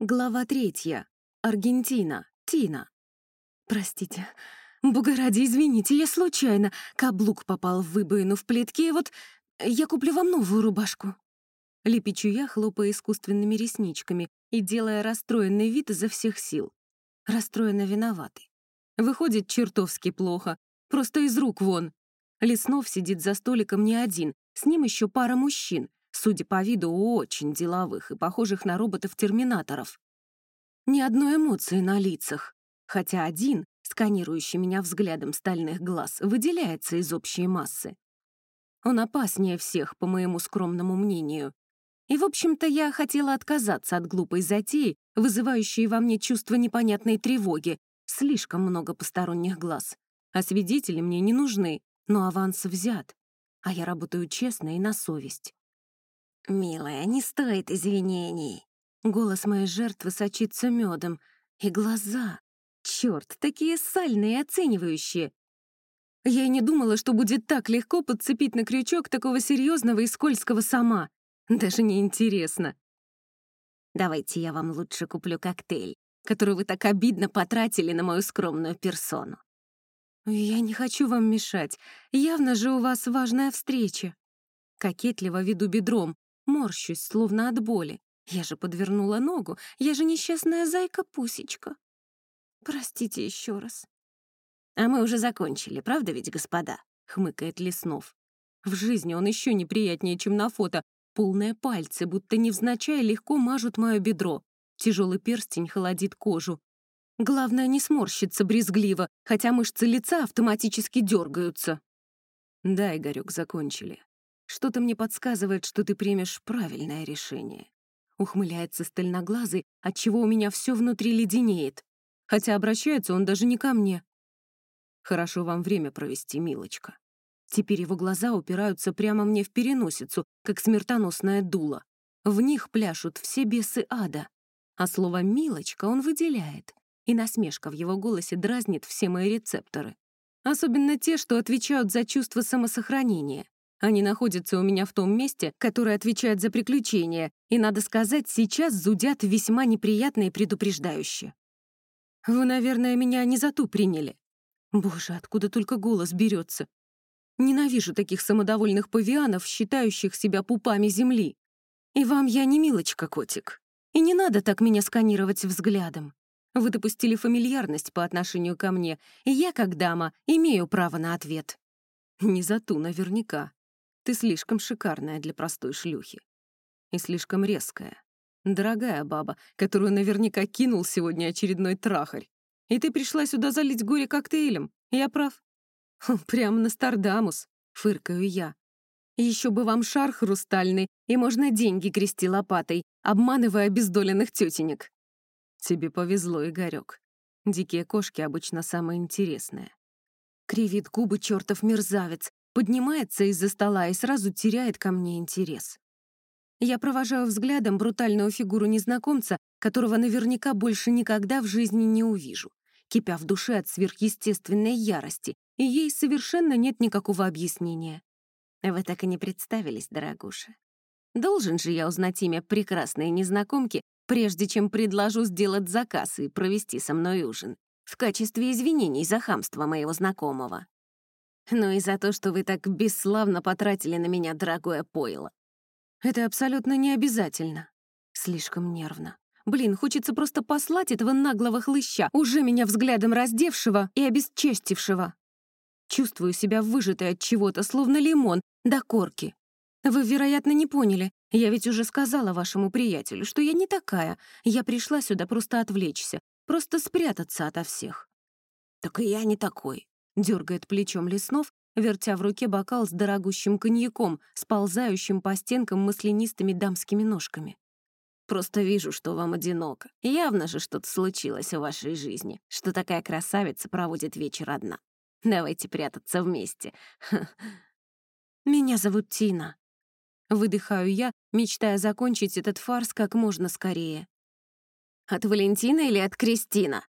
Глава третья. Аргентина. Тина. Простите. Бога ради, извините, я случайно. Каблук попал в выбоину в плитке, и вот я куплю вам новую рубашку. Лепечу я, хлопая искусственными ресничками и делая расстроенный вид изо всех сил. Расстроенно виноватый. Выходит чертовски плохо. Просто из рук вон. Леснов сидит за столиком не один, с ним еще пара мужчин, судя по виду, очень деловых и похожих на роботов-терминаторов. Ни одной эмоции на лицах, хотя один, сканирующий меня взглядом стальных глаз, выделяется из общей массы. Он опаснее всех, по моему скромному мнению. И, в общем-то, я хотела отказаться от глупой затеи, вызывающей во мне чувство непонятной тревоги, слишком много посторонних глаз. А свидетели мне не нужны, но аванс взят, а я работаю честно и на совесть. «Милая, не стоит извинений». Голос моей жертвы сочится медом. И глаза. Черт, такие сальные и оценивающие. Я и не думала, что будет так легко подцепить на крючок такого серьезного и скользкого сама. Даже не интересно. Давайте я вам лучше куплю коктейль, который вы так обидно потратили на мою скромную персону. Я не хочу вам мешать. Явно же у вас важная встреча. Кокетливо веду бедром, Морщусь, словно от боли. Я же подвернула ногу, я же несчастная зайка-пусечка. Простите еще раз. А мы уже закончили, правда ведь, господа? Хмыкает Леснов. В жизни он еще неприятнее, чем на фото. Полные пальцы, будто невзначай, легко мажут мое бедро. Тяжелый перстень холодит кожу. Главное, не сморщиться брезгливо, хотя мышцы лица автоматически дергаются. Да, Игорек, закончили. Что-то мне подсказывает, что ты примешь правильное решение. Ухмыляется стальноглазый, отчего у меня все внутри леденеет. Хотя обращается он даже не ко мне. Хорошо вам время провести, милочка. Теперь его глаза упираются прямо мне в переносицу, как смертоносное дуло. В них пляшут все бесы ада. А слово «милочка» он выделяет, и насмешка в его голосе дразнит все мои рецепторы. Особенно те, что отвечают за чувство самосохранения. Они находятся у меня в том месте, которое отвечает за приключения, и, надо сказать, сейчас зудят весьма неприятно и предупреждающе. Вы, наверное, меня не за ту приняли. Боже, откуда только голос берется. Ненавижу таких самодовольных павианов, считающих себя пупами земли. И вам я не милочка, котик. И не надо так меня сканировать взглядом. Вы допустили фамильярность по отношению ко мне, и я, как дама, имею право на ответ. Не за ту наверняка. Ты слишком шикарная для простой шлюхи. И слишком резкая. Дорогая баба, которую наверняка кинул сегодня очередной трахарь. И ты пришла сюда залить горе коктейлем. Я прав? Прямо на Стардамус, фыркаю я. Еще бы вам шар хрустальный, и можно деньги грести лопатой, обманывая обездоленных тетенек. Тебе повезло, Игорек. Дикие кошки обычно самые интересные. Кривит губы чертов мерзавец, поднимается из-за стола и сразу теряет ко мне интерес. Я провожаю взглядом брутальную фигуру незнакомца, которого наверняка больше никогда в жизни не увижу, кипя в душе от сверхъестественной ярости, и ей совершенно нет никакого объяснения. Вы так и не представились, дорогуша. Должен же я узнать имя прекрасной незнакомки, прежде чем предложу сделать заказ и провести со мной ужин, в качестве извинений за хамство моего знакомого. Ну и за то, что вы так бесславно потратили на меня дорогое пойло. Это абсолютно не обязательно. Слишком нервно. Блин, хочется просто послать этого наглого хлыща, уже меня взглядом раздевшего и обесчестившего. Чувствую себя выжатой от чего-то, словно лимон, до корки. Вы, вероятно, не поняли. Я ведь уже сказала вашему приятелю, что я не такая. Я пришла сюда просто отвлечься, просто спрятаться ото всех. Так и я не такой. Дергает плечом Леснов, вертя в руке бокал с дорогущим коньяком, сползающим по стенкам маслянистыми дамскими ножками. «Просто вижу, что вам одиноко. Явно же что-то случилось в вашей жизни, что такая красавица проводит вечер одна. Давайте прятаться вместе. Меня зовут Тина. Выдыхаю я, мечтая закончить этот фарс как можно скорее. От Валентина или от Кристина?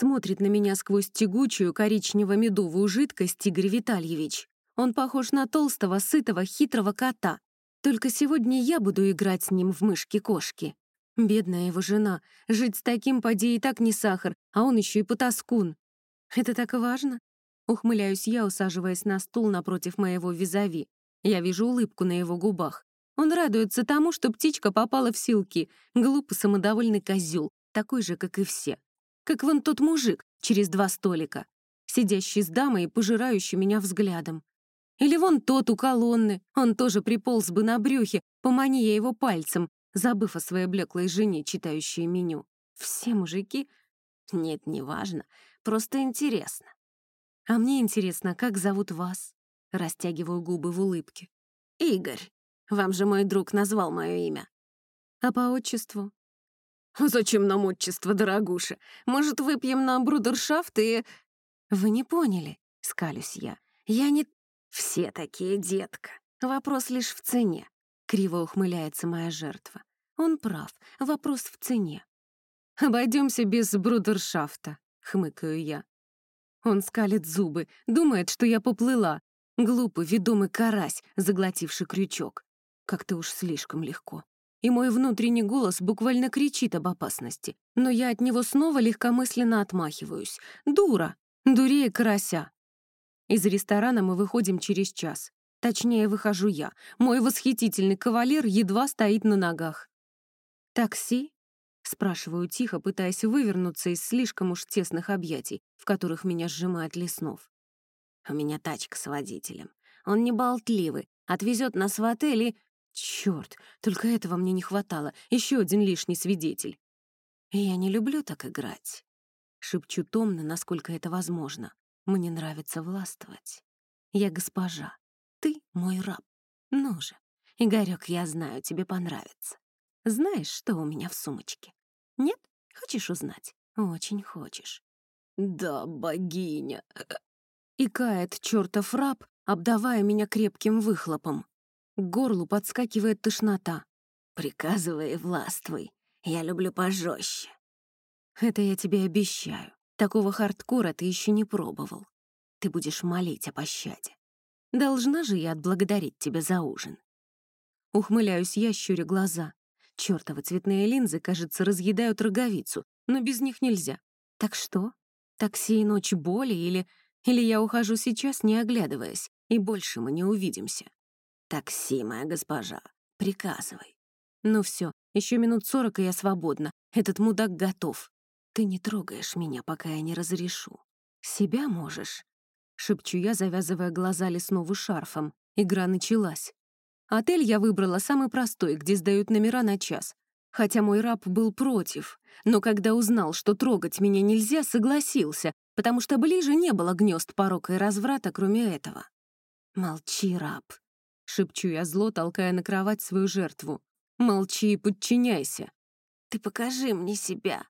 Смотрит на меня сквозь тягучую коричнево-медовую жидкость Игорь Витальевич. Он похож на толстого, сытого, хитрого кота. Только сегодня я буду играть с ним в мышки-кошки. Бедная его жена. Жить с таким поди и так не сахар, а он еще и потаскун. Это так важно? Ухмыляюсь я, усаживаясь на стул напротив моего визави. Я вижу улыбку на его губах. Он радуется тому, что птичка попала в силки. Глупый самодовольный козел, такой же, как и все. Как вон тот мужик через два столика, сидящий с дамой и пожирающий меня взглядом. Или вон тот у колонны, он тоже приполз бы на брюхе, помани я его пальцем, забыв о своей блеклой жене, читающей меню. Все мужики... Нет, не важно, просто интересно. А мне интересно, как зовут вас? Растягиваю губы в улыбке. Игорь. Вам же мой друг назвал мое имя. А по отчеству? Зачем нам отчество, дорогуша? Может, выпьем на брудершафт и... Вы не поняли, скалюсь я. Я не... Все такие, детка. Вопрос лишь в цене. Криво ухмыляется моя жертва. Он прав, вопрос в цене. Обойдемся без брудершафта, хмыкаю я. Он скалит зубы, думает, что я поплыла. Глупый, ведомый карась, заглотивший крючок. Как-то уж слишком легко. И мой внутренний голос буквально кричит об опасности. Но я от него снова легкомысленно отмахиваюсь. Дура! Дурее карася! Из ресторана мы выходим через час. Точнее, выхожу я. Мой восхитительный кавалер едва стоит на ногах. «Такси?» — спрашиваю тихо, пытаясь вывернуться из слишком уж тесных объятий, в которых меня сжимает Леснов. «У меня тачка с водителем. Он не болтливый, отвезет нас в отель и...» Черт, только этого мне не хватало. Еще один лишний свидетель. «Я не люблю так играть», — шепчу томно, насколько это возможно. Мне нравится властвовать. Я госпожа. Ты мой раб. Ну же, Игорёк, я знаю, тебе понравится. Знаешь, что у меня в сумочке? Нет? Хочешь узнать? Очень хочешь. Да, богиня. И кает чертов раб, обдавая меня крепким выхлопом. К горлу подскакивает тошнота. Приказывай властвуй. Я люблю пожестче. Это я тебе обещаю. Такого хардкора ты еще не пробовал. Ты будешь молить о пощаде. Должна же я отблагодарить тебя за ужин. Ухмыляюсь я, щуря глаза. Чёртовы цветные линзы, кажется, разъедают роговицу, но без них нельзя. Так что? Такси и ночь боли или... Или я ухожу сейчас, не оглядываясь, и больше мы не увидимся? Такси, моя госпожа, приказывай. Ну все, еще минут сорок, и я свободна. Этот мудак готов. Ты не трогаешь меня, пока я не разрешу. Себя можешь. Шепчу я, завязывая глаза леснову шарфом. Игра началась. Отель я выбрала самый простой, где сдают номера на час. Хотя мой раб был против. Но когда узнал, что трогать меня нельзя, согласился, потому что ближе не было гнезд порока и разврата, кроме этого. «Молчи, раб», — шепчу я зло, толкая на кровать свою жертву. «Молчи и подчиняйся». «Ты покажи мне себя»,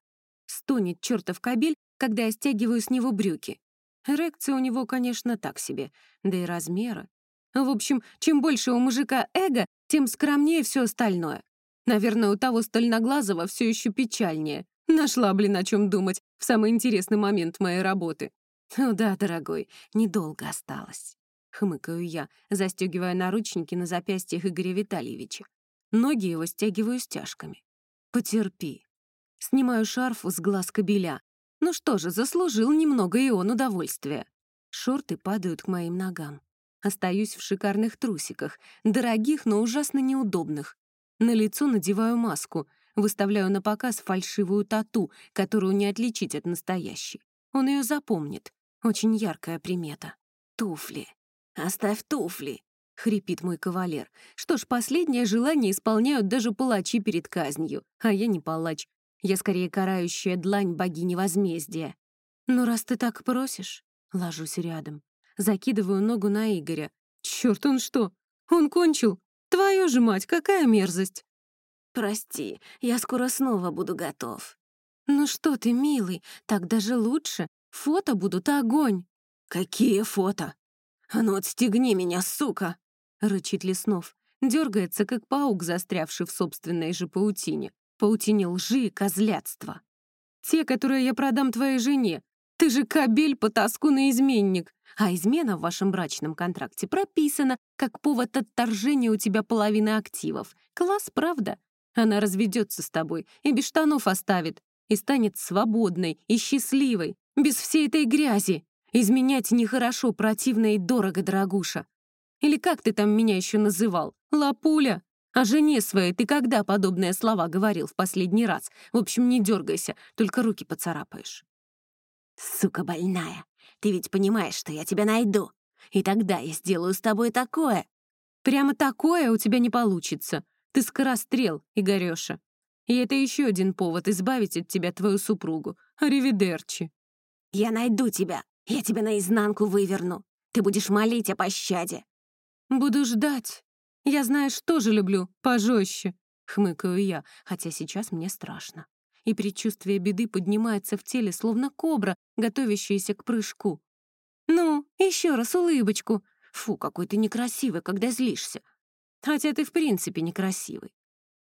Стонет чертов кабель, когда я стягиваю с него брюки. Эрекция у него, конечно, так себе, да и размеры. В общем, чем больше у мужика эго, тем скромнее все остальное. Наверное, у того стальноглазого все еще печальнее. Нашла, блин, о чем думать в самый интересный момент моей работы. «Ну да, дорогой, недолго осталось», — хмыкаю я, застегивая наручники на запястьях Игоря Витальевича. Ноги его стягиваю стяжками. «Потерпи». Снимаю шарф с глаз кобеля. Ну что же, заслужил немного и он удовольствия. Шорты падают к моим ногам. Остаюсь в шикарных трусиках, дорогих, но ужасно неудобных. На лицо надеваю маску, выставляю на показ фальшивую тату, которую не отличить от настоящей. Он ее запомнит. Очень яркая примета. Туфли. «Оставь туфли!» — хрипит мой кавалер. Что ж, последнее желание исполняют даже палачи перед казнью. А я не палач, я скорее карающая длань богини возмездия. «Ну, раз ты так просишь...» Ложусь рядом. Закидываю ногу на Игоря. Черт, он что? Он кончил? Твою же мать, какая мерзость!» «Прости, я скоро снова буду готов». «Ну что ты, милый, так даже лучше. Фото будут огонь». «Какие фото? А ну отстегни меня, сука!» — рычит Леснов. Дергается, как паук, застрявший в собственной же паутине паутине лжи и козлятства. Те, которые я продам твоей жене. Ты же кобель, потаскун и изменник. А измена в вашем брачном контракте прописана как повод отторжения у тебя половины активов. Класс, правда? Она разведется с тобой и без штанов оставит, и станет свободной и счастливой, без всей этой грязи. Изменять нехорошо, противно и дорого, дорогуша. Или как ты там меня еще называл? Лапуля? О жене своей ты когда подобные слова говорил в последний раз? В общем, не дергайся, только руки поцарапаешь. Сука больная, ты ведь понимаешь, что я тебя найду. И тогда я сделаю с тобой такое. Прямо такое у тебя не получится. Ты скорострел, Игорёша. И это еще один повод избавить от тебя твою супругу. Аривидерчи. Я найду тебя. Я тебя наизнанку выверну. Ты будешь молить о пощаде. Буду ждать. Я, знаешь, тоже люблю пожестче. Хмыкаю я, хотя сейчас мне страшно. И предчувствие беды поднимается в теле, словно кобра, готовящаяся к прыжку. «Ну, еще раз улыбочку. Фу, какой ты некрасивый, когда злишься. Хотя ты в принципе некрасивый.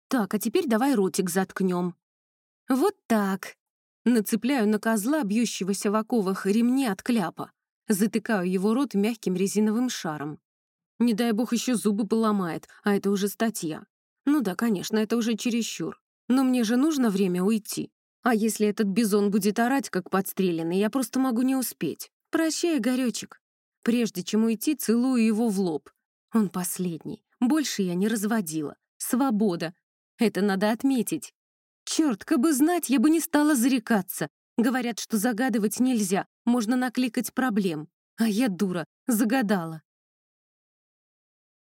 Так, а теперь давай ротик заткнем. Вот так. Нацепляю на козла, бьющегося в оковах ремни от кляпа. Затыкаю его рот мягким резиновым шаром. Не дай бог еще зубы поломает, а это уже статья. Ну да, конечно, это уже чересчур. Но мне же нужно время уйти. А если этот бизон будет орать, как подстреленный, я просто могу не успеть. Прощай, Горечек. Прежде чем уйти, целую его в лоб. Он последний. Больше я не разводила. Свобода. Это надо отметить. Черт, бы знать, я бы не стала зарекаться. Говорят, что загадывать нельзя, можно накликать проблем. А я дура, загадала.